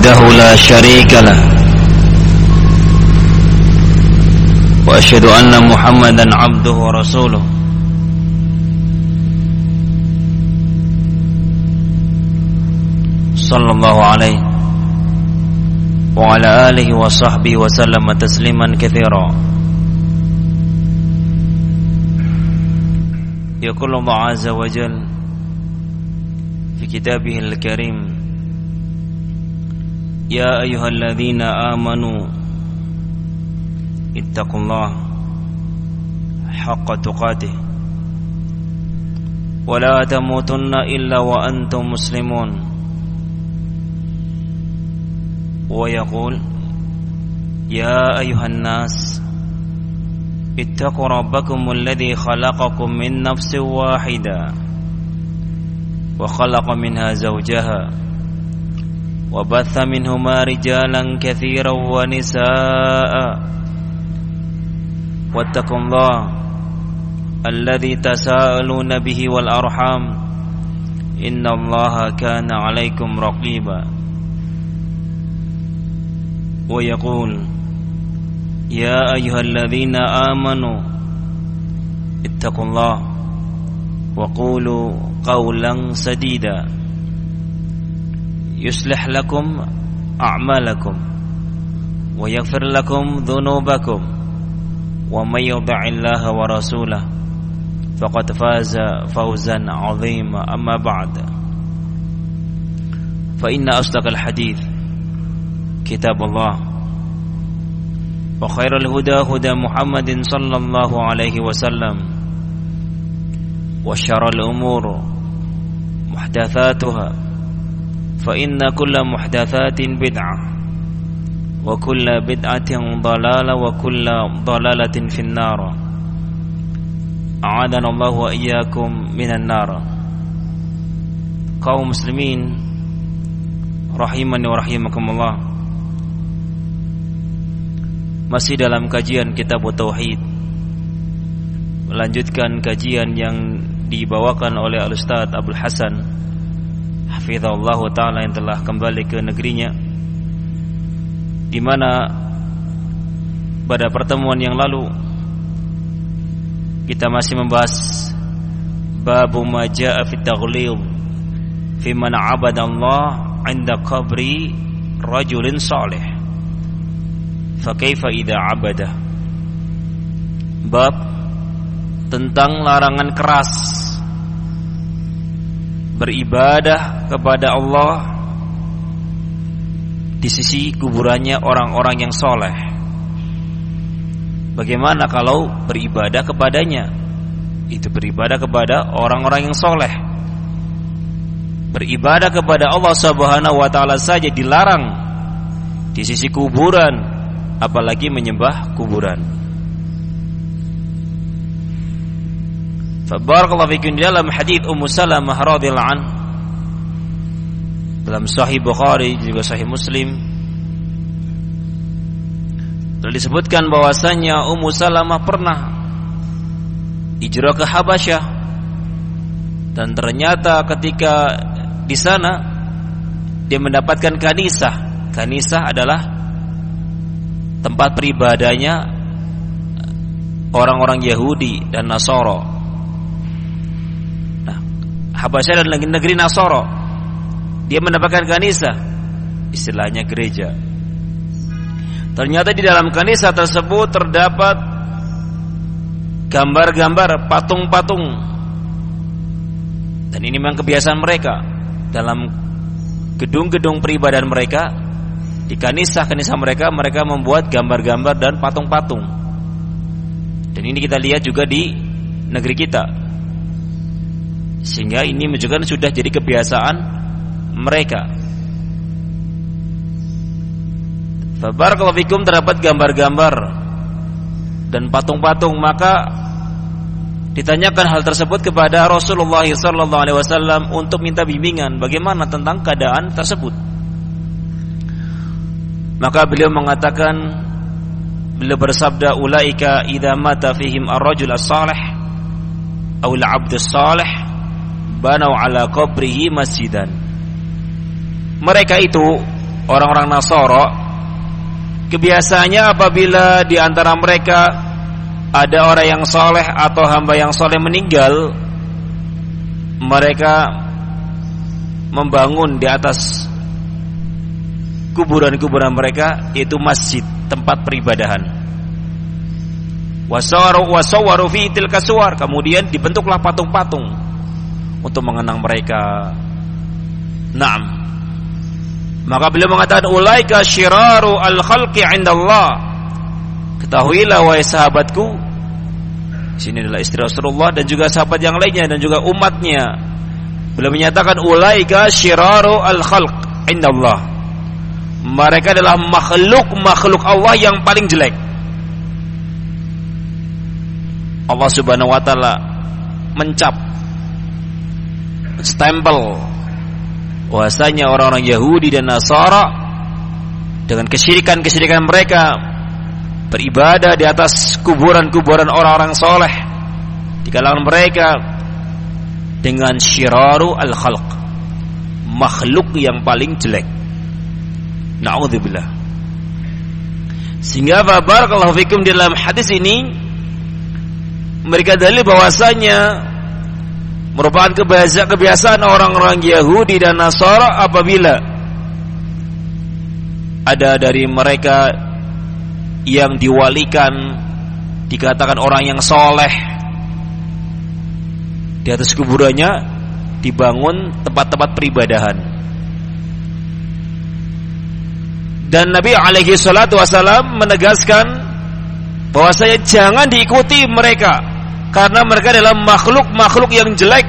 وحده لا شريك له. وأشهد أن محمدا عبده ورسوله. صلى الله عليه وعلى آله وصحبه وسلم تسليما كثيرا. يقول الله عز وجل في كتابه الكريم يا أيها الذين آمنوا اتقوا الله حق تقاته ولا تموتن إلا وأنتم مسلمون. ويقول يا أيها الناس اتقوا ربكم الذي خلقكم من نفس واحدة وخلق منها زوجها وبث منهما رجالا كثيرا ونساء. واتقوا الله الذي تساءلون به والأرحام. إن الله كان عليكم رقيبا. ويقول يا أيها الذين آمنوا اتقوا الله وقولوا قولا سديدا. يصلح لكم أعمالكم ويغفر لكم ذنوبكم ومن يطع الله ورسوله فقد فاز فوزا عظيما. أما بعد فإن أصدق الحديث كتاب الله وخير الهدى هدى محمد صلى الله عليه وسلم وشر الأمور محدثاتها فإن كل محدثات بدعة وكل بدعة ضلالة وكل ضلالة في النار أعاذنا الله وإياكم من النار kaum muslimin rahimani wa rahimakumullah masih dalam kajian kitab tauhid melanjutkan kajian yang dibawakan oleh Al-Ustaz Abdul Hasan hafizahullah taala yang telah kembali ke negerinya di mana pada pertemuan yang lalu kita masih membahas babu ma jaa fi taghlib fi man 'abada Allah 'inda qabri rajulin salih. Fa kaifa idza 'abada? Bab tentang larangan keras beribadah kepada Allah di sisi kuburannya orang-orang yang soleh. Bagaimana kalau beribadah kepadanya? Itu beribadah kepada orang-orang yang soleh. Beribadah kepada Allah Subhanahu wa Ta'ala saja dilarang di sisi kuburan, apalagi menyembah kuburan. Fabarakallahu fikum dalam hadis Ummu Salamah radhiyallahu an dalam Sahih Bukhari juga Sahih Muslim telah disebutkan bahwasanya Ummu Salamah pernah hijrah ke Habasyah dan ternyata ketika di sana dia mendapatkan kanisah. Kanisah adalah tempat peribadahnya orang-orang Yahudi dan Nasoro. Habasyah dan negeri Nasoro dia mendapatkan kanisa. Istilahnya gereja. Ternyata di dalam kanisa tersebut terdapat gambar-gambar patung-patung. Dan ini memang kebiasaan mereka. Dalam gedung-gedung peribadahan mereka di kanisa-kanisa mereka mereka membuat gambar-gambar dan patung-patung. Dan ini kita lihat juga di negeri kita sehingga ini menunjukkan sudah jadi kebiasaan mereka. Fabarakallahu fikum terdapat gambar-gambar dan patung-patung maka ditanyakan hal tersebut kepada Rasulullah sallallahu alaihi wasallam untuk minta bimbingan bagaimana tentang keadaan tersebut. Maka beliau mengatakan beliau bersabda ulaika idza mata fihim ar-rajul as-salih aw al-'abd banau ala qabrihi masjidan. Mereka itu orang-orang Nasoro kebiasaannya apabila di antara mereka ada orang yang soleh atau hamba yang soleh meninggal mereka membangun di atas kuburan-kuburan mereka yaitu masjid tempat peribadahan. Wasawaru wasawaru fi tilka kemudian dibentuklah patung-patung untuk mengenang mereka. Naam. Maka beliau mengatakan ulaika syiraru al khalqi indallah. Ketahuilah wahai sahabatku sini adalah istri Rasulullah dan juga sahabat yang lainnya dan juga umatnya. Beliau menyatakan ulaika syiraru al khalq indallah. Mereka adalah makhluk-makhluk Allah yang paling jelek. Allah Subhanahu wa taala mencap stempel bahwasanya orang-orang Yahudi dan Nasara dengan kesyirikan-kesyirikan mereka beribadah di atas kuburan-kuburan orang-orang soleh di kalangan mereka dengan syiraru al-khalq makhluk yang paling jelek Na'udzubillah. Sehingga barakallahu fikum di dalam hadis ini mereka dalil bahwasanya merupakan kebiasaan orang-orang Yahudi dan Nasara apabila ada dari mereka yang diwalikan dikatakan orang yang soleh di atas kuburannya dibangun tempat-tempat peribadahan. Dan Nabi alaihi salatu wasalam menegaskan bahwasanya jangan diikuti mereka karena mereka adalah makhluk-makhluk yang jelek,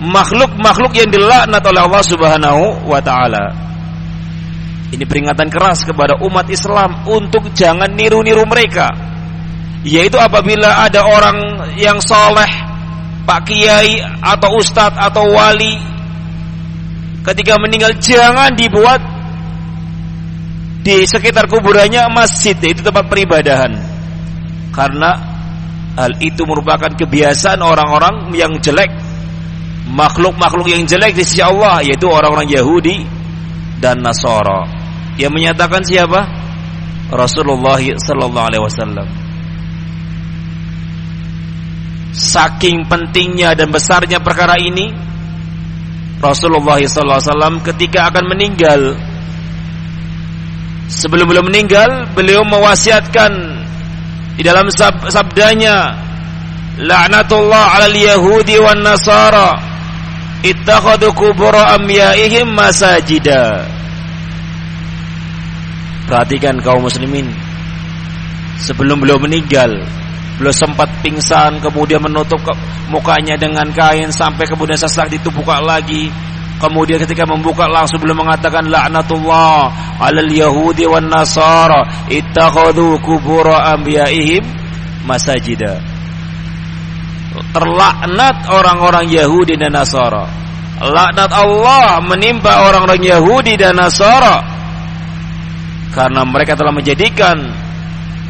makhluk-makhluk yang dilaknat oleh Allah Subhanahu wa taala. Ini peringatan keras kepada umat Islam untuk jangan niru-niru mereka. Yaitu apabila ada orang yang soleh, Pak Kiai atau Ustadz atau Wali ketika meninggal jangan dibuat di sekitar kuburannya masjid itu tempat peribadahan karena hal itu merupakan kebiasaan orang-orang yang jelek. Makhluk-makhluk yang jelek di sisi Allah yaitu orang-orang Yahudi dan Nasara. Yang menyatakan siapa? Rasulullah wasallam. Saking pentingnya dan besarnya perkara ini Rasulullah wasallam ketika akan meninggal. Sebelum beliau meninggal beliau mewasiatkan di dalam sab sabdanya laknatullah 'alal yahudi wan nasara ittakhadhu qubur amyaihim masajida. Perhatikan kaum muslimin sebelum beliau meninggal beliau sempat pingsan kemudian menutup mukanya dengan kain sampai kemudian sesak itu buka lagi Kemudian ketika membuka langsung belum mengatakan laknatullah alal yahudi wan nasara ittakhadhu kubur anbiya'ihim masajida. Terlaknat orang-orang Yahudi dan Nasara. Laknat Allah menimpa orang-orang Yahudi dan Nasara karena mereka telah menjadikan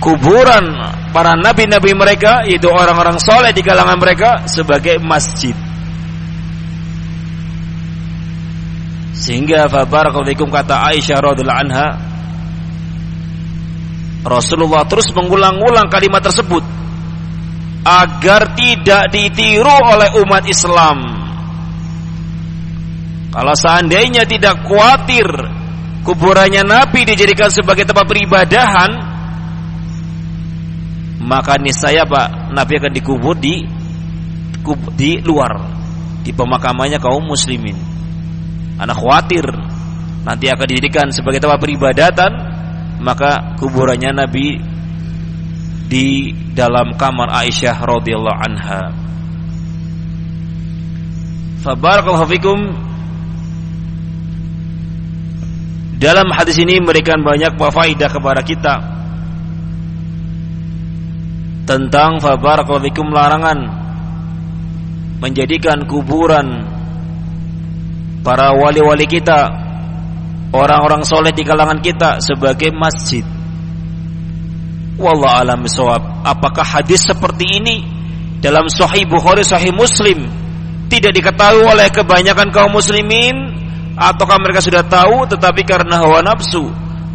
kuburan para nabi-nabi mereka itu orang-orang soleh di kalangan mereka sebagai masjid. Sehingga fabarakallahu kata Aisyah radhiyallahu anha Rasulullah terus mengulang-ulang kalimat tersebut agar tidak ditiru oleh umat Islam. Kalau seandainya tidak khawatir kuburannya Nabi dijadikan sebagai tempat peribadahan, maka niscaya Pak Nabi akan dikubur di di luar di pemakamannya kaum muslimin. Anak khawatir nanti akan didirikan sebagai tempat peribadatan, maka kuburannya Nabi di dalam kamar Aisyah radhiyallahu anha. Fabarakallahu fikum dalam hadis ini memberikan banyak faidah kepada kita tentang fabarakallahu fikum larangan menjadikan kuburan para wali-wali kita, orang-orang soleh di kalangan kita sebagai masjid. Wallah alam bisawab. Apakah hadis seperti ini dalam Sahih Bukhari, Sahih Muslim tidak diketahui oleh kebanyakan kaum muslimin ataukah mereka sudah tahu tetapi karena hawa nafsu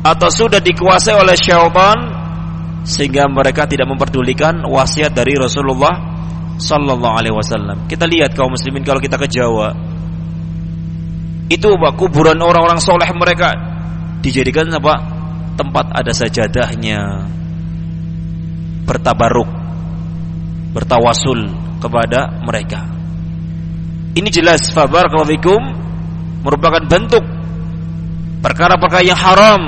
atau sudah dikuasai oleh syaitan sehingga mereka tidak memperdulikan wasiat dari Rasulullah sallallahu alaihi wasallam. Kita lihat kaum muslimin kalau kita ke Jawa. Itu apa? Kuburan orang-orang soleh mereka dijadikan apa? Tempat ada sajadahnya. Bertabaruk, bertawasul kepada mereka. Ini jelas fabar kalau merupakan bentuk perkara-perkara yang haram.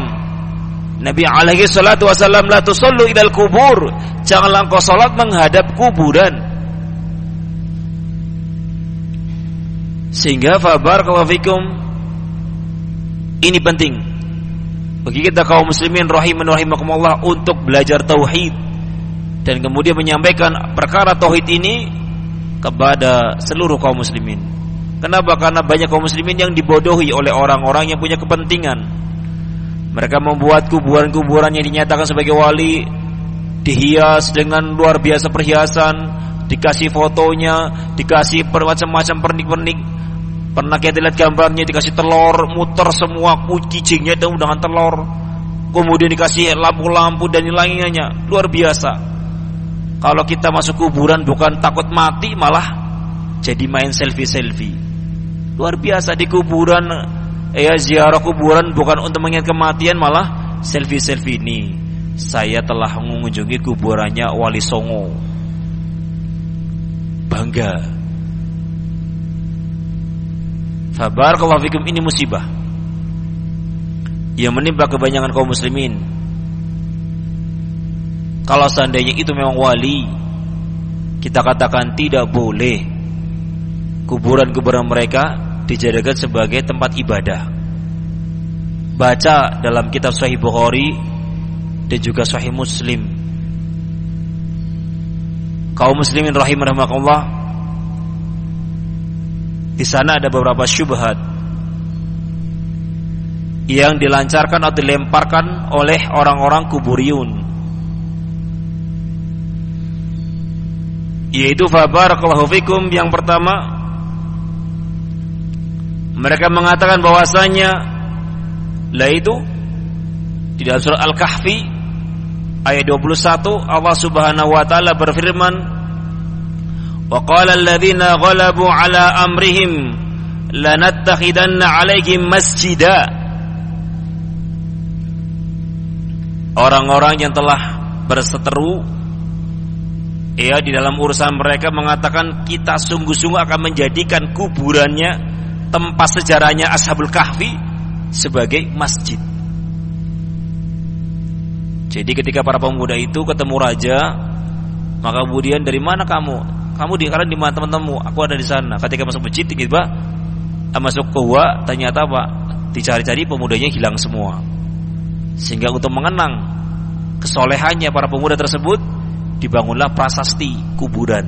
Nabi alaihi salatu wasallam la tusallu ilal kubur. Janganlah engkau salat menghadap kuburan. Sehingga fabar fikum ini penting bagi kita kaum muslimin rahiman rahimakumullah untuk belajar tauhid dan kemudian menyampaikan perkara tauhid ini kepada seluruh kaum muslimin. Kenapa? Karena banyak kaum muslimin yang dibodohi oleh orang-orang yang punya kepentingan. Mereka membuat kuburan-kuburan yang dinyatakan sebagai wali dihias dengan luar biasa perhiasan, dikasih fotonya, dikasih macam-macam pernik-pernik. Pernah kita lihat gambarnya dikasih telur, muter semua kijingnya dengan telur. Kemudian dikasih lampu-lampu dan lainnya, luar biasa. Kalau kita masuk kuburan bukan takut mati malah jadi main selfie-selfie. Luar biasa di kuburan ya ziarah kuburan bukan untuk mengingat kematian malah selfie-selfie ini. Saya telah mengunjungi kuburannya Wali Songo. Bangga. Kalau fikum ini musibah yang menimpa kebanyakan kaum muslimin kalau seandainya itu memang wali, kita katakan tidak boleh kuburan-kuburan mereka dijadikan sebagai tempat ibadah. Baca dalam kitab Sahih Bukhari dan juga Sahih Muslim. Kaum muslimin rahimahumullah di sana ada beberapa syubhat yang dilancarkan atau dilemparkan oleh orang-orang kuburiyun yaitu fabarakallahu fikum yang pertama mereka mengatakan bahwasanya la itu di dalam surah Al-Kahfi ayat 21 Allah Subhanahu wa taala berfirman wa qala alladziina ghalabu ala amrihim lanattakhidanna 'alaihim masjida orang-orang yang telah berseteru ya di dalam urusan mereka mengatakan kita sungguh-sungguh akan menjadikan kuburannya tempat sejarahnya Ashabul Kahfi sebagai masjid. Jadi ketika para pemuda itu ketemu raja, maka kemudian dari mana kamu? Kamu di karena di mana teman-temanmu? Aku ada di sana. Ketika masuk masjid tiba masuk ke gua ternyata apa? Dicari-cari pemudanya hilang semua. Sehingga untuk mengenang kesolehannya para pemuda tersebut, dibangunlah prasasti kuburan.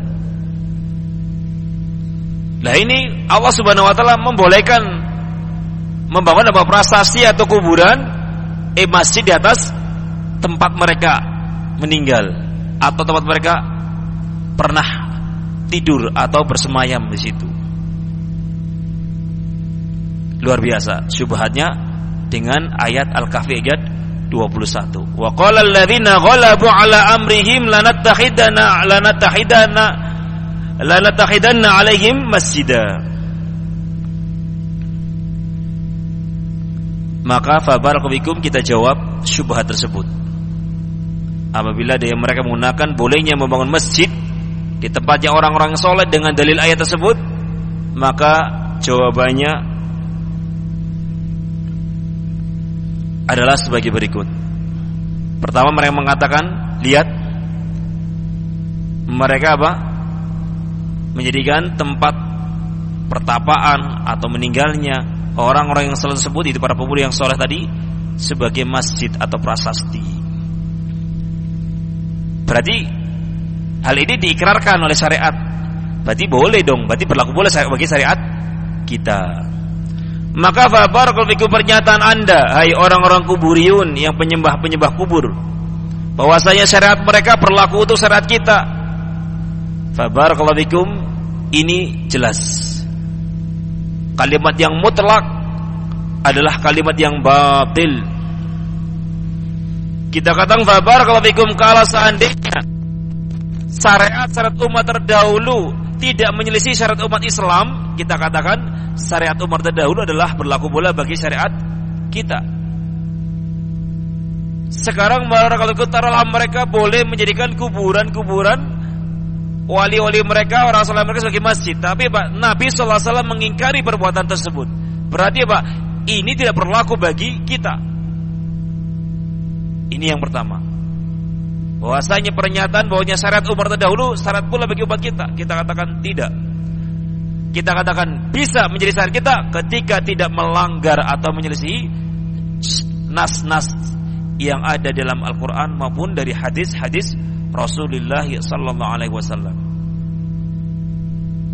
Nah ini Allah Subhanahu wa taala membolehkan membangun apa prasasti atau kuburan eh masjid di atas tempat mereka meninggal atau tempat mereka pernah tidur atau bersemayam di situ. Luar biasa syubhatnya dengan ayat Al-Kahfi ayat 21. Wa qala alladziina ghalabu ala amrihim lanattakhidana lanattakhidana lanattakhidanna alaihim masjida. Maka fabarakum kita jawab syubhat tersebut. Apabila dia mereka menggunakan bolehnya membangun masjid di tempatnya orang-orang soleh dengan dalil ayat tersebut, maka jawabannya adalah sebagai berikut. Pertama mereka mengatakan, lihat mereka apa? Menjadikan tempat pertapaan atau meninggalnya orang-orang yang selalu disebut itu para pemuda yang soleh tadi sebagai masjid atau prasasti. Berarti hal ini diikrarkan oleh syariat. Berarti boleh dong, berarti berlaku boleh bagi syariat kita. Maka fabar kalau pernyataan anda Hai orang-orang kuburiun Yang penyembah-penyembah kubur bahwasanya syariat mereka berlaku untuk syariat kita Fabar kalau Ini jelas Kalimat yang mutlak adalah kalimat yang batil. Kita katakan fabar kalau fikum kalau seandainya syariat-syariat umat terdahulu tidak menyelisih syariat umat Islam, kita katakan syariat umat terdahulu adalah berlaku pula bagi syariat kita. Sekarang kalau taruhlah mereka boleh menjadikan kuburan-kuburan wali-wali mereka, orang soleh mereka sebagai masjid. Tapi Pak, Nabi SAW mengingkari perbuatan tersebut. Berarti Pak, ini tidak berlaku bagi kita. Ini yang pertama. Bahwasanya pernyataan bahwanya syariat umar terdahulu syarat pula bagi umat kita. Kita katakan tidak. Kita katakan bisa menjadi syariat kita ketika tidak melanggar atau menyelesaikan nas-nas yang ada dalam Al-Qur'an maupun dari hadis-hadis Rasulullah sallallahu alaihi wasallam.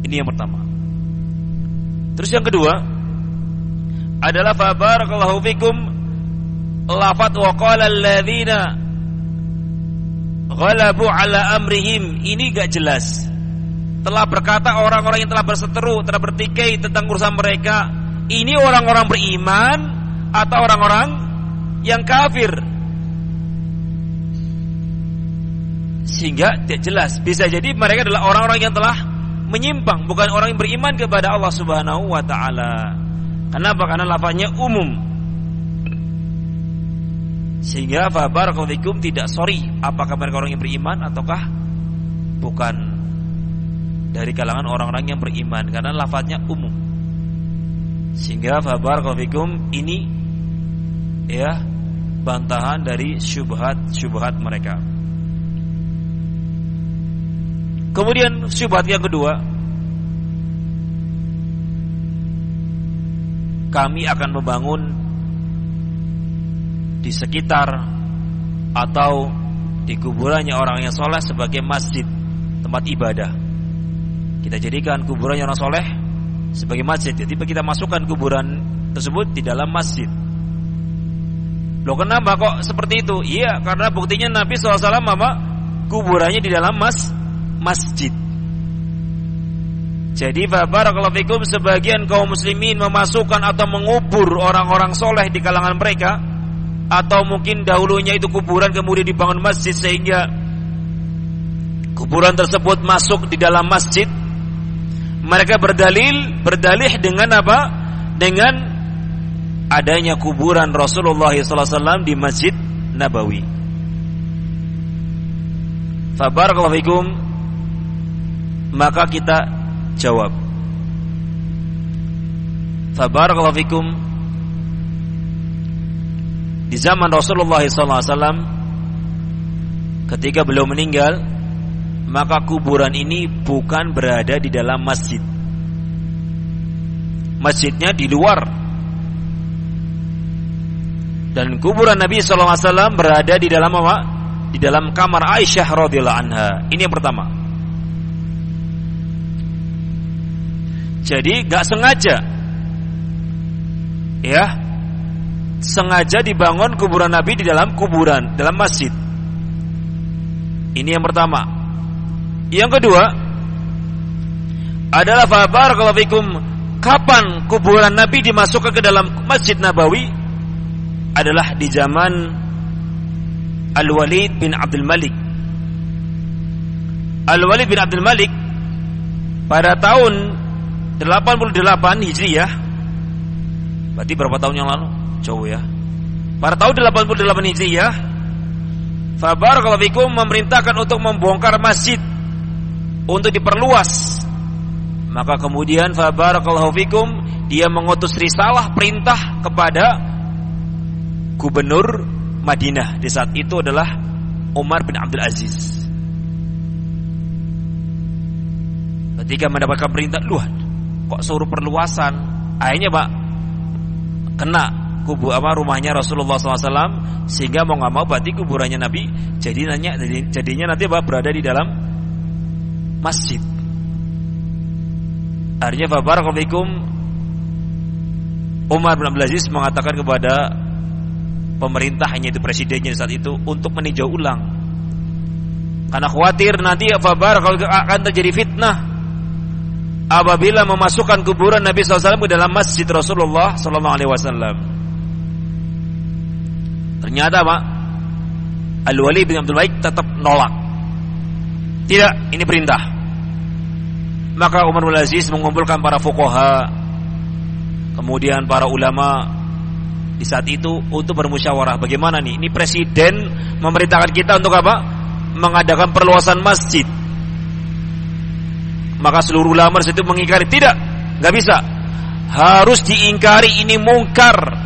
Ini yang pertama. Terus yang kedua adalah fa barakallahu fikum lafat wa qala alladziina ghalabu ala amrihim ini gak jelas. Telah berkata orang-orang yang telah berseteru, telah bertikai tentang urusan mereka, ini orang-orang beriman atau orang-orang yang kafir. Sehingga tidak jelas. Bisa jadi mereka adalah orang-orang yang telah menyimpang, bukan orang yang beriman kepada Allah Subhanahu wa taala. Kenapa? Karena lafaznya umum. Sehingga fabarakallahu tidak sorry apakah mereka orang yang beriman ataukah bukan dari kalangan orang-orang yang beriman karena lafadznya umum. Sehingga fabarakallahu ini ya bantahan dari syubhat-syubhat mereka. Kemudian syubhat yang kedua kami akan membangun di sekitar atau di kuburannya orang yang soleh sebagai masjid tempat ibadah. Kita jadikan kuburannya orang soleh sebagai masjid. Jadi kita masukkan kuburan tersebut di dalam masjid. Loh kenapa kok seperti itu? Iya karena buktinya Nabi SAW apa? Kuburannya di dalam mas masjid. Jadi barakallahu fikum sebagian kaum muslimin memasukkan atau mengubur orang-orang soleh di kalangan mereka atau mungkin dahulunya itu kuburan kemudian dibangun masjid sehingga kuburan tersebut masuk di dalam masjid mereka berdalil berdalih dengan apa dengan adanya kuburan Rasulullah SAW di Masjid Nabawi. Fabarakallahu maka kita jawab. Fabarakallahu di zaman Rasulullah SAW ketika beliau meninggal maka kuburan ini bukan berada di dalam masjid. Masjidnya di luar. Dan kuburan Nabi SAW berada di dalam apa? di dalam kamar Aisyah radhiyallahu anha. Ini yang pertama. Jadi gak sengaja. Ya sengaja dibangun kuburan Nabi di dalam kuburan, dalam masjid. Ini yang pertama. Yang kedua adalah fabar kalau fikum kapan kuburan Nabi dimasukkan ke dalam Masjid Nabawi adalah di zaman Al-Walid bin Abdul Malik. Al-Walid bin Abdul Malik pada tahun 88 Hijriah berarti berapa tahun yang lalu? Jauh ya. Pada tahun 88 Hijriah, kalau fikum memerintahkan untuk membongkar masjid untuk diperluas. Maka kemudian Fabar kalau fikum dia mengutus risalah perintah kepada gubernur Madinah di saat itu adalah Umar bin Abdul Aziz. Ketika mendapatkan perintah, luar kok suruh perluasan? Akhirnya Pak kena kubur apa rumahnya Rasulullah SAW sehingga mau nggak mau berarti kuburannya Nabi jadi nanya jadinya nanti apa berada di dalam masjid. Artinya Barakallahu Umar bin Abdul Aziz mengatakan kepada pemerintah hanya itu presidennya saat itu untuk meninjau ulang karena khawatir nanti Fabar kalau akan terjadi fitnah apabila memasukkan kuburan Nabi SAW ke dalam masjid Rasulullah SAW. Ternyata Pak Al-Wali bin Abdul Baik tetap nolak. Tidak, ini perintah. Maka Umar bin Aziz mengumpulkan para fuqaha, kemudian para ulama di saat itu untuk bermusyawarah. Bagaimana nih? Ini presiden memerintahkan kita untuk apa? Mengadakan perluasan masjid maka seluruh ulama itu mengingkari tidak, nggak bisa. Harus diingkari ini mungkar.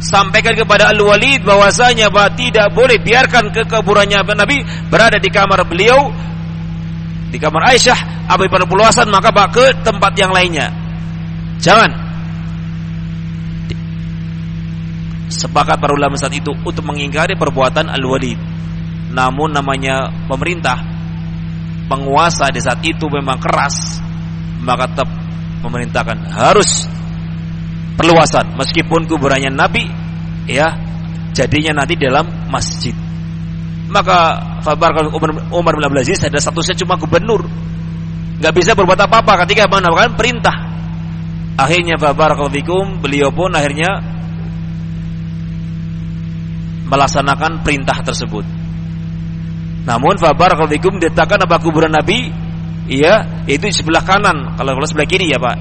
Sampaikan kepada Al-Walid bahwasanya bahwa tidak boleh biarkan ke kuburannya Nabi berada di kamar beliau di kamar Aisyah apabila perluasan maka bak ke tempat yang lainnya. Jangan. Sepakat para ulama saat itu untuk mengingkari perbuatan Al-Walid. Namun namanya pemerintah penguasa di saat itu memang keras, maka tetap memerintahkan harus perluasan meskipun kuburannya Nabi ya jadinya nanti dalam masjid. Maka Fabar Umar, Umar bin Abdul Aziz ada statusnya cuma gubernur. nggak bisa berbuat apa-apa ketika mendapatkan perintah. Akhirnya Fabar Fikum beliau pun akhirnya melaksanakan perintah tersebut. Namun fabarakallahu diletakkan apa kuburan Nabi iya itu di sebelah kanan kalau sebelah kiri ya Pak.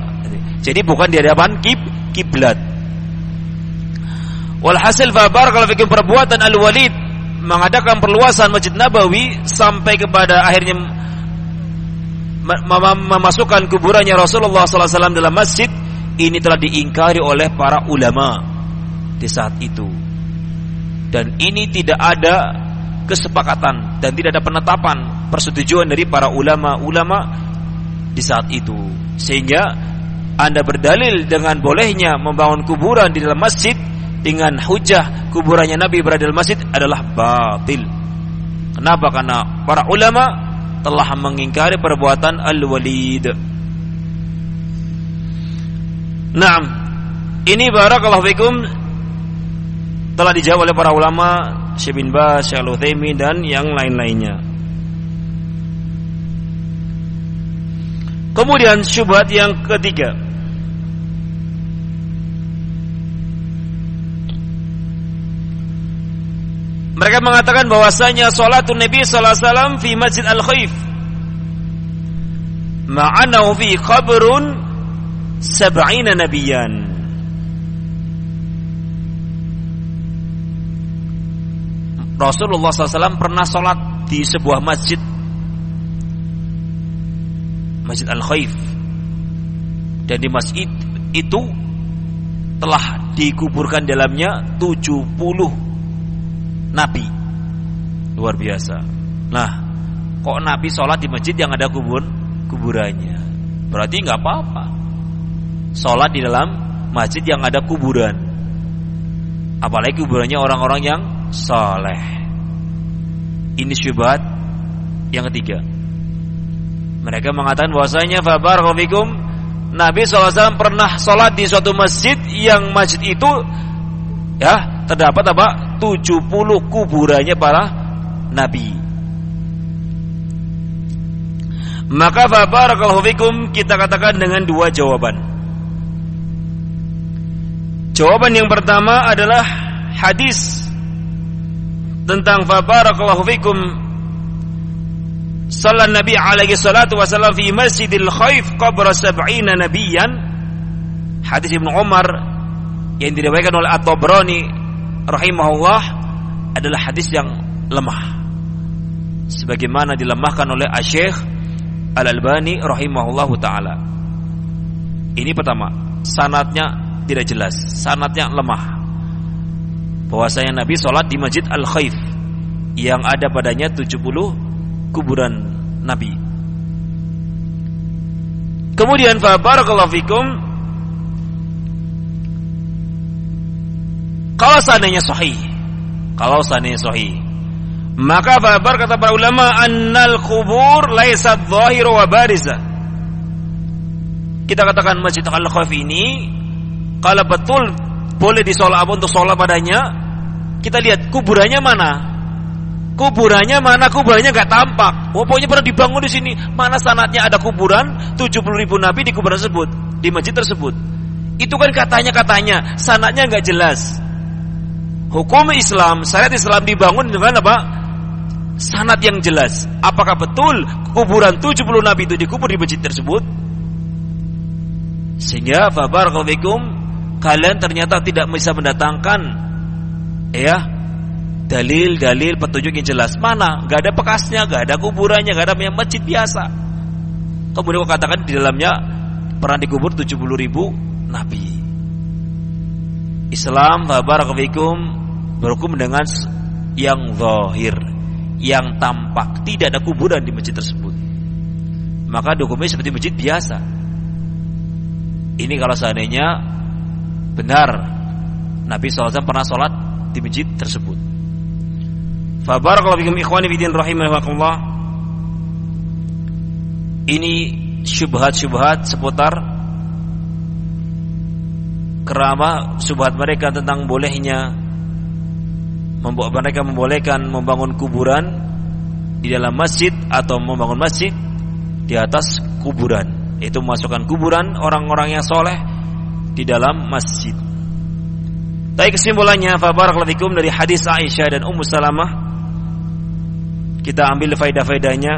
Jadi bukan di hadapan kib kiblat. Walhasil fabarakallahu fikum perbuatan Al-Walid mengadakan perluasan Masjid Nabawi sampai kepada akhirnya memasukkan kuburannya Rasulullah SAW dalam masjid. Ini telah diingkari oleh para ulama di saat itu. Dan ini tidak ada kesepakatan dan tidak ada penetapan persetujuan dari para ulama-ulama di saat itu. Sehingga anda berdalil dengan bolehnya membangun kuburan di dalam masjid dengan hujah kuburannya Nabi berada di masjid adalah batil. Kenapa? Karena para ulama telah mengingkari perbuatan Al-Walid. Naam. Ini barakallahu fikum telah dijawab oleh para ulama Syekh bin Baz, Syekh al dan yang lain-lainnya. Kemudian syubhat yang ketiga. Mereka mengatakan bahwasanya salatun Nabi sallallahu alaihi wasallam fi Masjid Al-Khaif. Ma'anahu fi qabrun sab'ina nabiyan. Rasulullah SAW pernah sholat di sebuah masjid. Masjid Al-Khaif. Dan di masjid itu telah dikuburkan dalamnya 70 nabi. Luar biasa. Nah kok nabi sholat di masjid yang ada kubur kuburannya? Berarti nggak apa-apa. Sholat di dalam masjid yang ada kuburan. Apalagi kuburannya orang-orang yang saleh. Ini syubhat yang ketiga. Mereka mengatakan bahwasanya fabar fikum. Nabi SAW pernah sholat di suatu masjid yang masjid itu ya terdapat apa 70 kuburannya para nabi. Maka fabar fikum kita katakan dengan dua jawaban. Jawaban yang pertama adalah hadis tentang fabarakallahu fikum Salat Nabi alaihi salatu wasallam fi Masjidil Khaif qabra sab'ina nabiyan Hadis Ibnu Umar yang diriwayatkan oleh At-Tabrani rahimahullah adalah hadis yang lemah sebagaimana dilemahkan oleh Asy-Syaikh Al-Albani rahimahullahu taala. Ini pertama, sanatnya tidak jelas, sanatnya lemah bahwasanya Nabi sholat di Masjid Al Khaif yang ada padanya 70 kuburan Nabi. Kemudian fa barakallahu fikum kalau seandainya sahih, kalau seandainya sahih, maka fabar kata para ulama annal kubur laisat zahir wa bariza. Kita katakan Masjid Al Khaif ini kalau betul boleh disolat untuk sholat padanya kita lihat kuburannya mana Kuburannya mana kuburannya nggak tampak. Oh, pokoknya pernah dibangun di sini. Mana sanatnya ada kuburan 70 ribu nabi di kuburan tersebut, di masjid tersebut. Itu kan katanya katanya, sanatnya nggak jelas. Hukum Islam, syariat Islam dibangun dengan apa? Sanat yang jelas. Apakah betul kuburan 70 nabi itu dikubur di masjid tersebut? Sehingga fabarakallahu kalian ternyata tidak bisa mendatangkan ya dalil-dalil petunjuk yang jelas mana Gak ada bekasnya gak ada kuburannya gak ada yang masjid biasa kemudian katakan di dalamnya pernah dikubur 70 ribu nabi Islam barakallahu berhukum dengan yang zahir yang tampak. Tidak ada kuburan di masjid tersebut. Maka dokumennya seperti masjid biasa. Ini kalau seandainya benar Nabi SAW pernah sholat di masjid tersebut. Fabarakallahu ikhwani bidin rahimahakumullah. Ini syubhat-syubhat seputar kerama syubhat mereka tentang bolehnya membuat mereka membolehkan membangun kuburan di dalam masjid atau membangun masjid di atas kuburan itu memasukkan kuburan orang-orang yang soleh di dalam masjid. Tapi kesimpulannya Fabarakallahu dari hadis Aisyah dan Ummu Salamah kita ambil faedah-faedahnya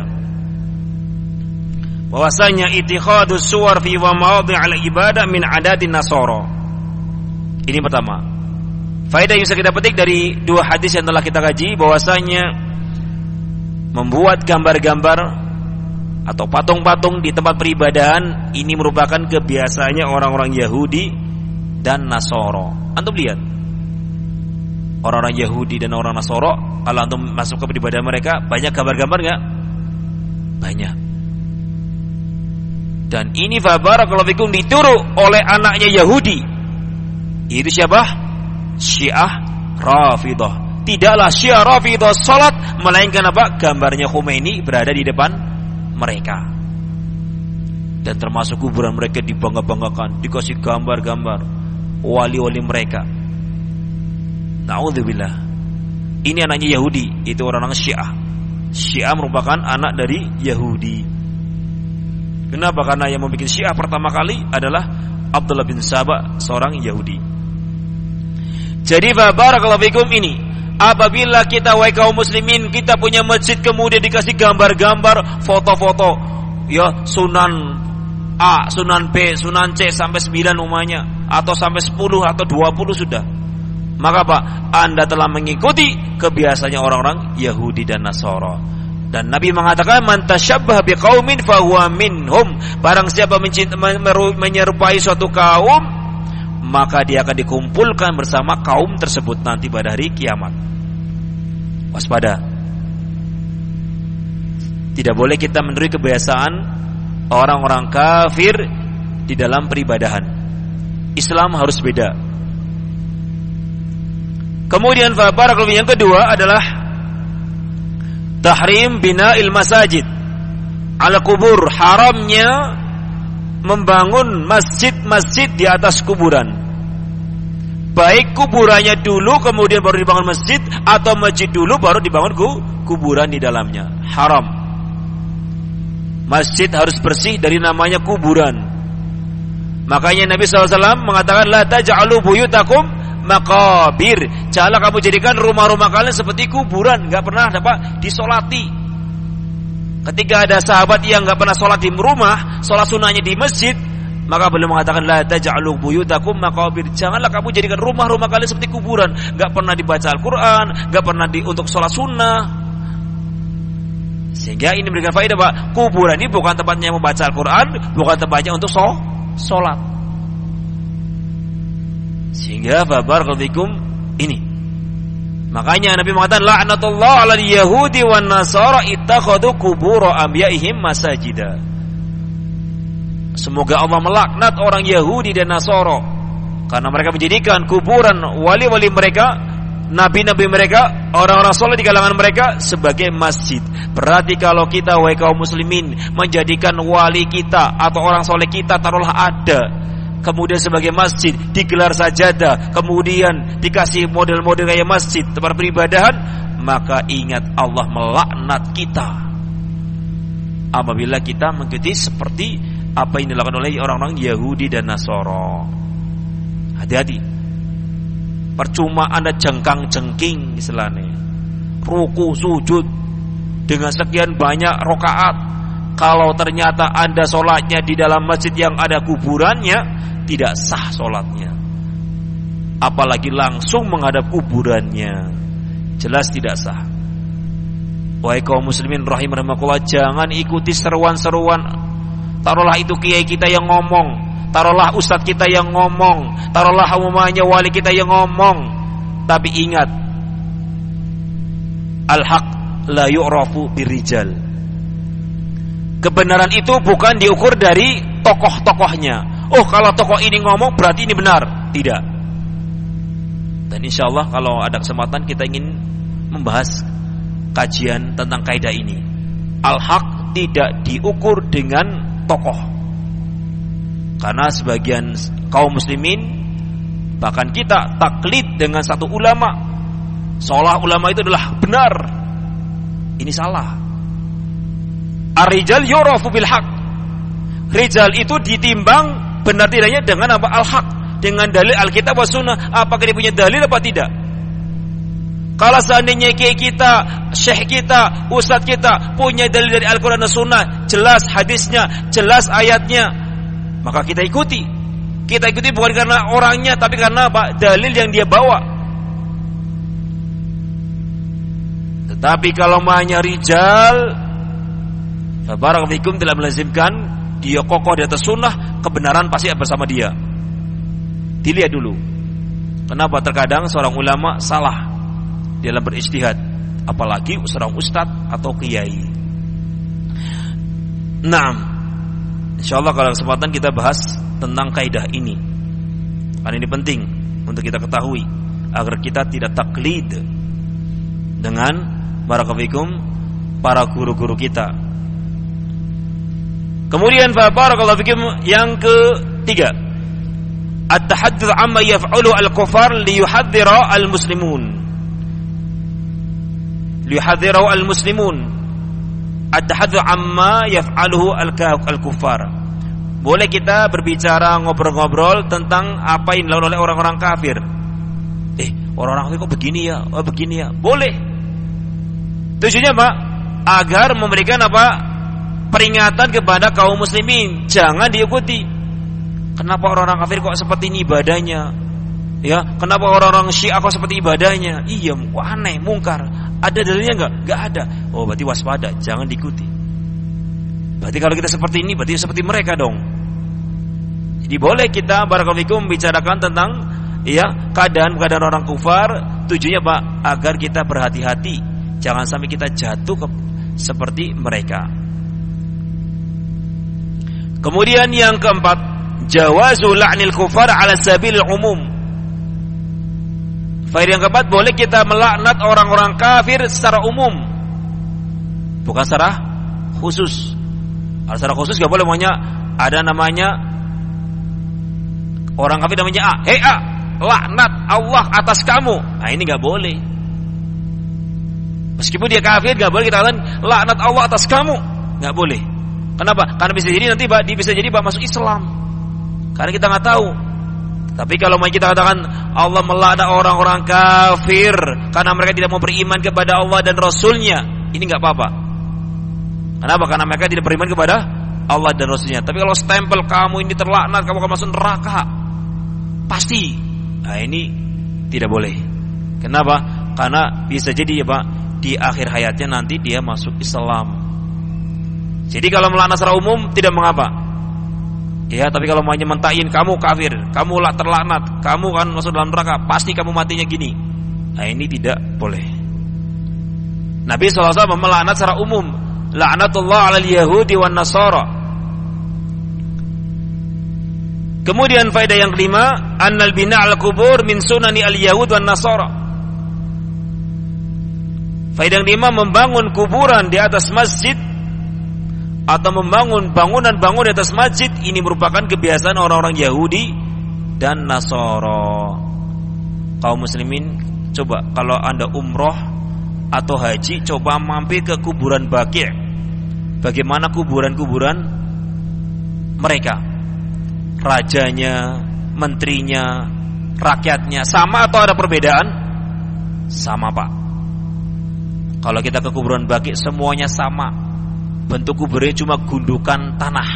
bahwasanya itikhadus suwar fi wa al ibadah min adati nasoro. Ini pertama. Faedah yang bisa kita petik dari dua hadis yang telah kita kaji bahwasanya membuat gambar-gambar atau patung-patung di tempat peribadahan ini merupakan kebiasaannya orang-orang Yahudi dan Nasoro. Antum lihat orang-orang Yahudi dan orang Nasoro kalau antum masuk ke ibadah mereka banyak gambar-gambar nggak banyak dan ini kalau fikum dituru oleh anaknya Yahudi itu siapa Syiah Rafidah tidaklah Syiah Rafidah salat melainkan apa gambarnya Khomeini berada di depan mereka dan termasuk kuburan mereka dibangga-banggakan dikasih gambar-gambar wali-wali mereka Naudzubillah. Ini anaknya Yahudi, itu orang-orang Syiah. Syiah merupakan anak dari Yahudi. Kenapa? Karena yang membuat Syiah pertama kali adalah Abdullah bin Sabah, seorang Yahudi. Jadi barakallahu fikum ini apabila kita wahai kaum muslimin kita punya masjid kemudian dikasih gambar-gambar foto-foto ya sunan A, sunan B, sunan C sampai 9 umumnya atau sampai 10 atau 20 sudah maka apa? Anda telah mengikuti kebiasaannya orang-orang Yahudi dan Nasara. Dan Nabi mengatakan man tasyabbah biqaumin fahuwa minhum. Barang siapa menyerupai suatu kaum, maka dia akan dikumpulkan bersama kaum tersebut nanti pada hari kiamat. Waspada. Tidak boleh kita meniru kebiasaan orang-orang kafir di dalam peribadahan. Islam harus beda. Kemudian barakallahu yang kedua adalah tahrim bina'il masajid ala kubur haramnya membangun masjid-masjid di atas kuburan. Baik kuburannya dulu kemudian baru dibangun masjid atau masjid dulu baru dibangun kuburan di dalamnya. Haram. Masjid harus bersih dari namanya kuburan. Makanya Nabi SAW mengatakan la taj'alu buyutakum makabir. Janganlah kamu jadikan rumah-rumah kalian seperti kuburan, nggak pernah dapat disolati. Ketika ada sahabat yang nggak pernah sholat di rumah, sholat sunnahnya di masjid, maka beliau mengatakan la taj'alu buyutakum makabir. Janganlah kamu jadikan rumah-rumah kalian seperti kuburan, nggak pernah dibaca Al-Qur'an, nggak pernah di untuk sholat sunnah. Sehingga ini memberikan faedah Pak, kuburan ini bukan tempatnya membaca Al-Qur'an, bukan tempatnya untuk sholat. Sehingga babar ini. Makanya Nabi mengatakan laknatullah ala yahudi wan nasara ittakhadhu qubur anbiya'ihim masajida. Semoga Allah melaknat orang Yahudi dan Nasara karena mereka menjadikan kuburan wali-wali mereka, nabi-nabi mereka, orang-orang soleh di kalangan mereka sebagai masjid. Berarti kalau kita wahai kaum muslimin menjadikan wali kita atau orang soleh kita taruhlah ada kemudian sebagai masjid digelar sajadah, kemudian dikasih model-model kayak masjid tempat peribadahan, maka ingat Allah melaknat kita apabila kita mengikuti seperti apa yang dilakukan oleh orang-orang Yahudi dan Nasoro. Hati-hati. Percuma Anda jengkang-jengking istilahnya. Ruku sujud dengan sekian banyak rokaat. Kalau ternyata Anda sholatnya di dalam masjid yang ada kuburannya, tidak sah sholatnya. Apalagi langsung menghadap kuburannya. Jelas tidak sah. Wahai kaum muslimin rahim rahimakumullah, jangan ikuti seruan-seruan. Taruhlah itu kiai kita yang ngomong, taruhlah ustadz kita yang ngomong, taruhlah umumnya wali kita yang ngomong. Tapi ingat, al-haq la yu'rafu birijal. Kebenaran itu bukan diukur dari tokoh-tokohnya. Oh, kalau tokoh ini ngomong berarti ini benar. Tidak. Dan insya Allah kalau ada kesempatan kita ingin membahas kajian tentang kaidah ini. Al-haq tidak diukur dengan tokoh. Karena sebagian kaum muslimin bahkan kita taklid dengan satu ulama seolah ulama itu adalah benar. Ini salah. Ar-rijal yurafu bil haq. Rijal itu ditimbang benar tidaknya dengan apa al-haq, dengan dalil Alkitab wa sunnah. Apakah dia punya dalil apa tidak? Kalau seandainya kiai kita, syekh kita, ustadz kita punya dalil dari Al-Quran dan Sunnah, jelas hadisnya, jelas ayatnya, maka kita ikuti. Kita ikuti bukan karena orangnya, tapi karena apa? Dalil yang dia bawa. Tetapi kalau mahnya rijal, Barakallahu tidak melazimkan dia kokoh di atas sunnah, kebenaran pasti bersama dia. Dilihat dulu. Kenapa terkadang seorang ulama salah dalam beristihad apalagi seorang ustadz atau kiai. Nah, insya Allah kalau kesempatan kita bahas tentang kaidah ini. Karena ini penting untuk kita ketahui agar kita tidak taklid dengan barakallahu para guru-guru kita. Kemudian barakallahu fikum yang ketiga, at-tahadduts amma yaf'alu al-kufar liyuhadzira al-muslimun liyuhadzirahu al-muslimun at-tahadzu amma yaf'aluhu al-kuffar. Boleh kita berbicara ngobrol-ngobrol tentang apa yang dilakukan oleh orang-orang kafir. Eh, orang-orang kafir kok begini ya? Oh, begini ya. Boleh. Tujuannya apa? Agar memberikan apa? Peringatan kepada kaum muslimin, jangan diikuti. Kenapa orang-orang kafir kok seperti ini ibadahnya? Ya, kenapa orang-orang Syiah kok seperti ibadahnya? Iya, aneh, mungkar. Ada dalilnya enggak? Enggak ada. Oh, berarti waspada, jangan diikuti. Berarti kalau kita seperti ini, berarti seperti mereka dong. Jadi boleh kita barakallahu membicarakan tentang ya keadaan-keadaan orang kufar tujuannya Pak agar kita berhati-hati jangan sampai kita jatuh ke, seperti mereka. Kemudian yang keempat, jawazul la'nil kufar ala sabil umum. Faedah yang keempat boleh kita melaknat orang-orang kafir secara umum, bukan secara khusus. Kalau secara khusus gak boleh maunya ada namanya orang kafir namanya A, hei A, laknat Allah atas kamu. Nah ini gak boleh. Meskipun dia kafir gak boleh kita katakan laknat Allah atas kamu, gak boleh. Kenapa? Karena bisa jadi nanti dia bisa jadi masuk Islam. Karena kita nggak tahu tapi kalau kita katakan Allah melada orang-orang kafir karena mereka tidak mau beriman kepada Allah dan Rasulnya, ini nggak apa-apa. Kenapa? Karena mereka tidak beriman kepada Allah dan Rasulnya. Tapi kalau stempel kamu ini terlaknat, kamu akan masuk neraka, pasti. Nah ini tidak boleh. Kenapa? Karena bisa jadi ya Pak, di akhir hayatnya nanti dia masuk Islam. Jadi kalau melaknat secara umum tidak mengapa. Ya, tapi kalau maunya mentakin kamu kafir, kamu lah terlaknat, kamu kan masuk dalam neraka, pasti kamu matinya gini. Nah, ini tidak boleh. Nabi SAW melaknat secara umum, laknatullah ala yahudi wan nasara. Kemudian faedah yang kelima, annal bina al kubur min sunani al yahud wan nasara. Faedah yang kelima membangun kuburan di atas masjid atau membangun bangunan-bangunan di atas masjid ini merupakan kebiasaan orang-orang Yahudi dan Nasoro. Kaum muslimin, coba kalau Anda umroh atau haji coba mampir ke kuburan Baqi'. Bagaimana kuburan-kuburan mereka? Rajanya, menterinya, rakyatnya sama atau ada perbedaan? Sama, Pak. Kalau kita ke kuburan Baqi' semuanya sama. Bentuk kuburnya cuma gundukan tanah.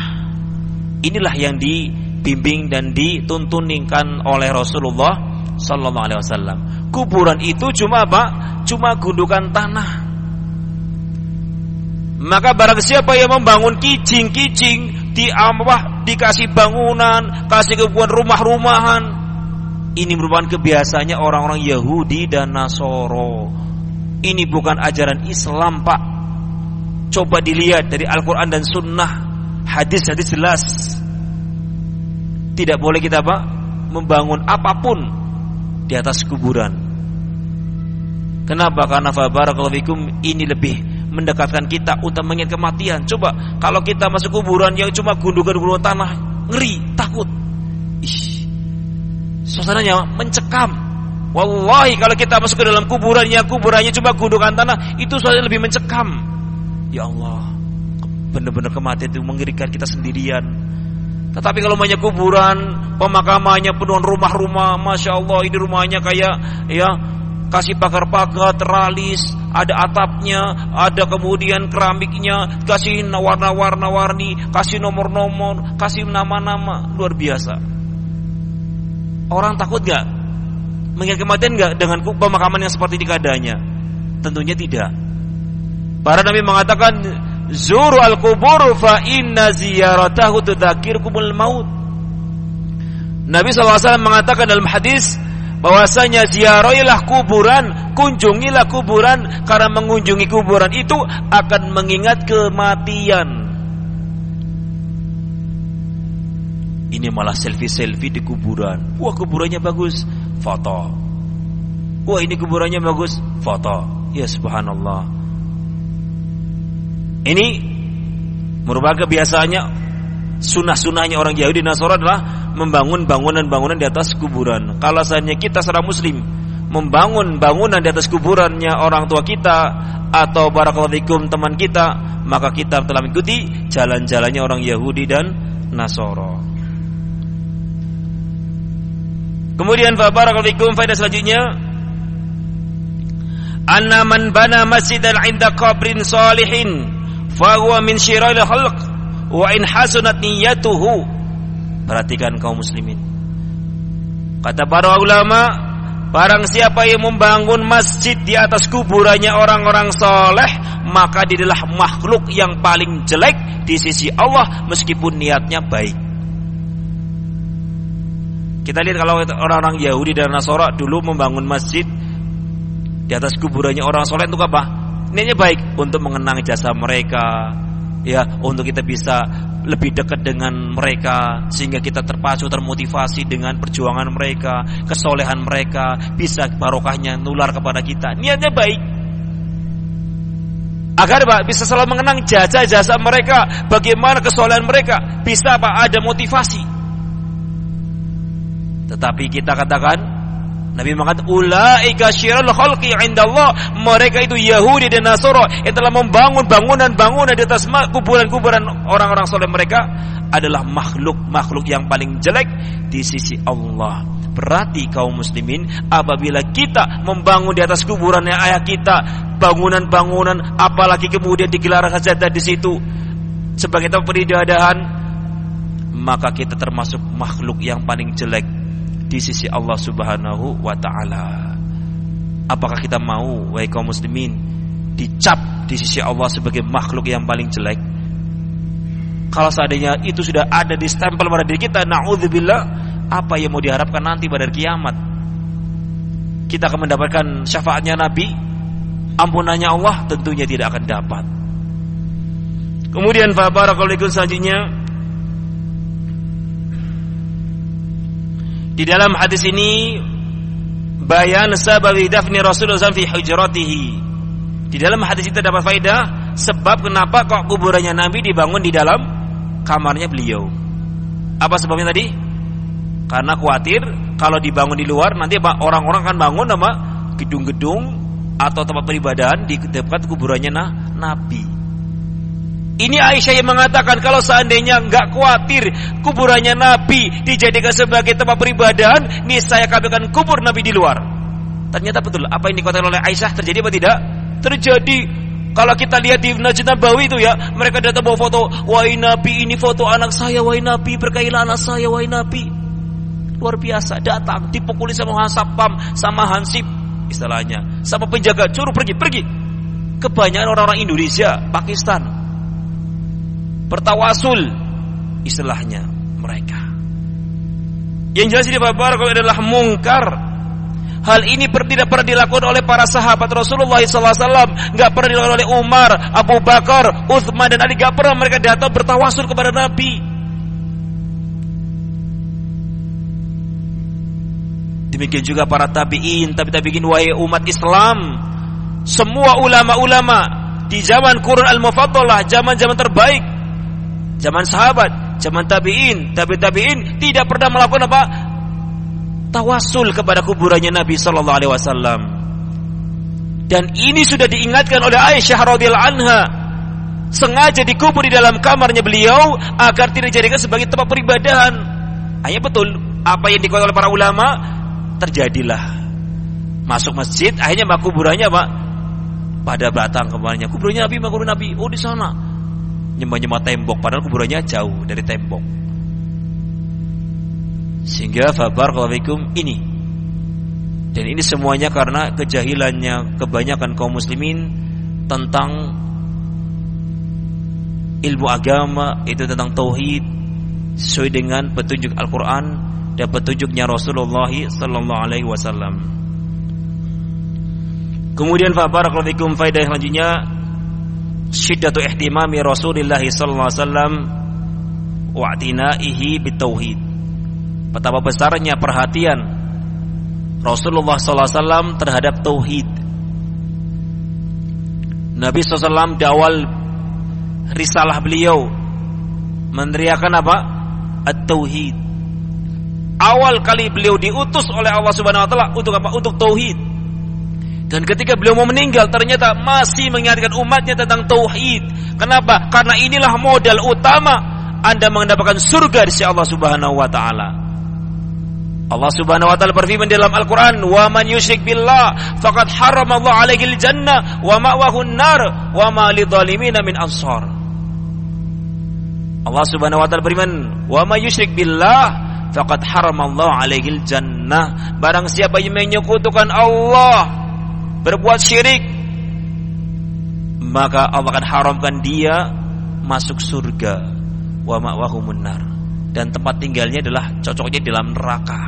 Inilah yang dibimbing dan dituntunkan oleh Rasulullah sallallahu alaihi wasallam. Kuburan itu cuma apa? Cuma gundukan tanah. Maka barang siapa yang membangun kijing-kijing di apa dikasih bangunan, kasih kebuan rumah-rumahan. Ini merupakan kebiasaannya orang-orang Yahudi dan Nasoro. Ini bukan ajaran Islam, Pak. Coba dilihat dari Al-Quran dan Sunnah Hadis-hadis jelas. Tidak boleh kita apa? Membangun apa pun Di atas kuburan. Kenapa? Karena Fabarakallahu Ini lebih mendekatkan kita Untuk mengingat kematian. Coba kalau kita masuk kuburan Yang cuma gundukan-gundukan tanah Ngeri, takut. Ih, Suasananya mencekam. Wallahi kalau kita masuk ke dalam kuburannya Kuburannya cuma gundukan tanah Itu suasananya lebih mencekam Ya Allah, benar-benar kematian itu mengerikan kita sendirian. Tetapi kalau banyak kuburan, pemakamannya penuh rumah-rumah, masya Allah ini rumahnya kayak ya kasih pagar-pagar teralis, ada atapnya, ada kemudian keramiknya, kasih warna-warna warni, kasih nomor-nomor, kasih nama-nama, luar biasa. Orang takut gak? Mengingat kematian gak dengan pemakaman yang seperti ini keadaannya? Tentunya tidak. Para nabi mengatakan zuru al-kubur fa inna ziyaratahu tudzakirkumul maut. Nabi SAW mengatakan dalam hadis bahwasanya ziarahilah kuburan, kunjungilah kuburan karena mengunjungi kuburan itu akan mengingat kematian. Ini malah selfie-selfie di kuburan. Wah, kuburannya bagus, foto. Wah, ini kuburannya bagus, foto. Ya subhanallah. Ini merupakan kebiasaannya sunnah-sunnahnya orang Yahudi Nasara adalah membangun bangunan-bangunan di atas kuburan. Kalau saja kita secara muslim membangun bangunan di atas kuburannya orang tua kita atau barakallahu teman kita, maka kita telah mengikuti jalan-jalannya orang Yahudi dan Nasara. Kemudian barakallahu faedah selanjutnya anna man bana masjidan 'inda qabrin salihin fahuwa min syiraril khalq wa in hasunat niyatuhu. Perhatikan kaum muslimin. Kata para ulama Barang siapa yang membangun masjid di atas kuburannya orang-orang soleh Maka dia adalah makhluk yang paling jelek di sisi Allah Meskipun niatnya baik. Kita lihat kalau orang-orang Yahudi dan Nasara dulu membangun masjid Di atas kuburannya orang soleh itu apa? Niatnya baik untuk mengenang jasa mereka ya untuk kita bisa lebih dekat dengan mereka sehingga kita terpacu termotivasi dengan perjuangan mereka kesolehan mereka bisa barokahnya nular kepada kita. Niatnya baik. Agar Pak bisa selalu mengenang jasa-jasa mereka bagaimana kesolehan mereka bisa Pak ada motivasi. Tetapi kita katakan Nabi mengatakan ulaika syirul khalqi indallah. Mereka itu Yahudi dan Nasara yang telah membangun bangunan-bangunan di atas kuburan-kuburan orang-orang soleh mereka adalah makhluk-makhluk yang paling jelek di sisi Allah. Berarti kaum muslimin apabila kita membangun di atas kuburannya ayah kita bangunan-bangunan apalagi kemudian digelar hajat di situ sebagai tempat peribadahan maka kita termasuk makhluk yang paling jelek di sisi Allah Subhanahu wa taala. Apakah kita mau wahai kaum muslimin dicap di sisi Allah sebagai makhluk yang paling jelek? Kalau seandainya itu sudah ada di stempel pada diri kita, naudzubillah, apa yang mau diharapkan nanti pada kiamat? Kita akan mendapatkan syafaatnya Nabi, ampunannya Allah tentunya tidak akan dapat. Kemudian fa barakallahu selanjutnya Di dalam hadis ini bayan sababi dafni Rasulullah fi hujratihi. Di dalam hadis itu dapat faedah sebab kenapa kok kuburannya Nabi dibangun di dalam kamarnya beliau. Apa sebabnya tadi? Karena khawatir kalau dibangun di luar nanti orang-orang akan bangun nama gedung-gedung atau tempat peribadahan di dekat kuburannya nah, Nabi. Ini Aisyah yang mengatakan kalau seandainya nggak khawatir kuburannya Nabi dijadikan sebagai tempat peribadahan, nih saya kami akan kubur Nabi di luar. Ternyata betul apa yang dikatakan oleh Aisyah terjadi apa tidak? Terjadi. Kalau kita lihat di Najd Nabawi itu ya, mereka datang bawa foto, wahai Nabi ini foto anak saya, wahai Nabi berkailah anak saya, wahai Nabi. Luar biasa, datang dipukuli sama Hasapam, sama Hansip, istilahnya, sama penjaga, suruh pergi, pergi. Kebanyakan orang-orang Indonesia, Pakistan, bertawasul, istilahnya mereka. Yang jelas ini Bapak adalah mungkar Hal ini tidak pernah dilakukan oleh para sahabat Rasulullah SAW. Gak pernah dilakukan oleh Umar, Abu Bakar, Uthman dan Ali. Gak pernah mereka datang bertawasul kepada Nabi. Demikian juga para tabiin, tabi tabiin wahai umat Islam. Semua ulama-ulama di zaman Qur'an al-Mufaddalah, zaman-zaman terbaik, zaman sahabat, zaman tabiin, tabi tabiin tidak pernah melakukan apa? tawasul kepada kuburannya Nabi sallallahu alaihi wasallam. Dan ini sudah diingatkan oleh Aisyah radhiyallahu anha sengaja dikubur di dalam kamarnya beliau agar tidak dijadikan sebagai tempat peribadahan. Hanya betul apa yang dikatakan oleh para ulama terjadilah. Masuk masjid akhirnya mak kuburannya Pak pada batang kemarinnya kuburannya Nabi kuburan Nabi oh di sana nyembah-nyembah tembok padahal kuburannya jauh dari tembok. Sehingga fabarakallahu ini dan ini semuanya karena kejahilannya kebanyakan kaum muslimin tentang ilmu agama itu tentang tauhid sesuai dengan petunjuk Al-Qur'an dan petunjuknya Rasulullah sallallahu alaihi wasallam. Kemudian fabarakallahu fikum faedah selanjutnya syiddatu ihtimami Rasulullah sallallahu alaihi wasallam wa bitauhid betapa besarnya perhatian Rasulullah SAW terhadap tauhid. Nabi SAW di awal risalah beliau meneriakan apa? At-tauhid. Awal kali beliau diutus oleh Allah Subhanahu wa taala untuk apa? Untuk tauhid. Dan ketika beliau mau meninggal ternyata masih mengingatkan umatnya tentang tauhid. Kenapa? Karena inilah modal utama Anda mendapatkan surga di sisi Allah Subhanahu wa taala. Allah Subhanahu wa taala berfirman dalam Al-Qur'an, "Wa man yusyrik billah faqad harrama Allah 'alaihi al-jannah wa ma'wahu an-nar wa ma lidh-dhalimin min ansar." Allah Subhanahu wa taala berfirman, "Wa man yusyrik billah faqad harrama Allah 'alaihi al-jannah." Barang siapa yang menyekutukan Allah, berbuat syirik, maka Allah akan haramkan dia masuk surga. Wa ma'wahu nar dan tempat tinggalnya adalah cocoknya dalam neraka.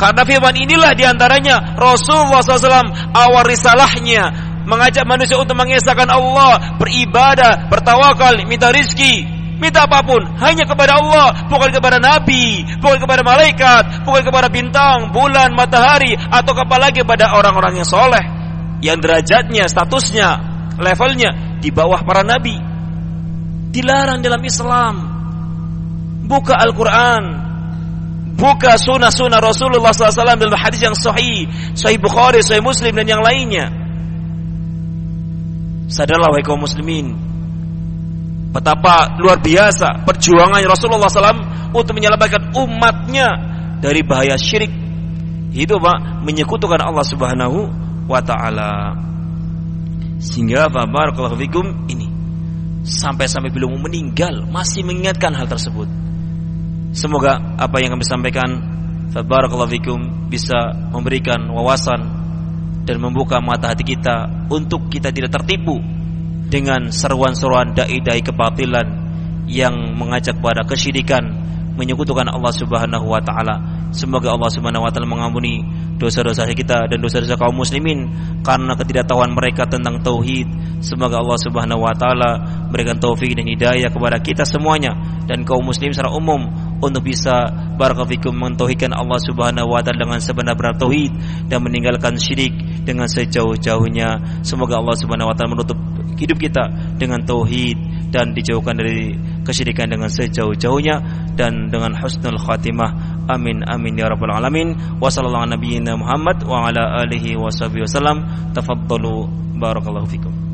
Karena firman inilah di antaranya Rasulullah SAW awal risalahnya mengajak manusia untuk mengesahkan Allah, beribadah, bertawakal, minta rizki, minta apa pun hanya kepada Allah, bukan kepada Nabi, bukan kepada malaikat, bukan kepada bintang, bulan, matahari, atau apalagi pada orang-orang yang soleh, yang derajatnya, statusnya, levelnya di bawah para nabi. Dilarang dalam Islam. Buka Al-Quran, buka sunnah-sunnah Rasulullah SAW dalam hadis yang sahih, sahih Bukhari, sahih Muslim dan yang lainnya. Sadarlah wahai kaum muslimin, betapa luar biasa perjuangan Rasulullah SAW untuk menyelamatkan umatnya dari bahaya syirik. Itu pak menyekutukan Allah Subhanahu wa taala. Sehingga barakallahu fikum ini sampai-sampai belum meninggal masih mengingatkan hal tersebut. Semoga apa yang kami sampaikan Barakallahu fikum bisa memberikan wawasan dan membuka mata hati kita untuk kita tidak tertipu dengan seruan-seruan dai-dai kebatilan yang mengajak pada kesyirikan, menyekutukan Allah Subhanahu wa taala. Semoga Allah Subhanahu wa taala mengampuni dosa-dosa kita dan dosa-dosa kaum muslimin karena ketidaktahuan mereka tentang tauhid. Semoga Allah Subhanahu wa taala berikan taufik dan hidayah kepada kita semuanya dan kaum muslim secara umum untuk bisa barakallahu mentauhidkan Allah Subhanahu wa taala dengan sebenar-benar tauhid dan meninggalkan syirik dengan sejauh-jauhnya. Semoga Allah Subhanahu wa taala menutup hidup kita dengan tauhid dan dijauhkan dari kesyirikan dengan sejauh-jauhnya dan dengan husnul khatimah Amin amin ya rabbal alamin. Wa sallallahu nabiyina Muhammad wa ala alihi wasallam. Tafaddalu barakallahu fikum.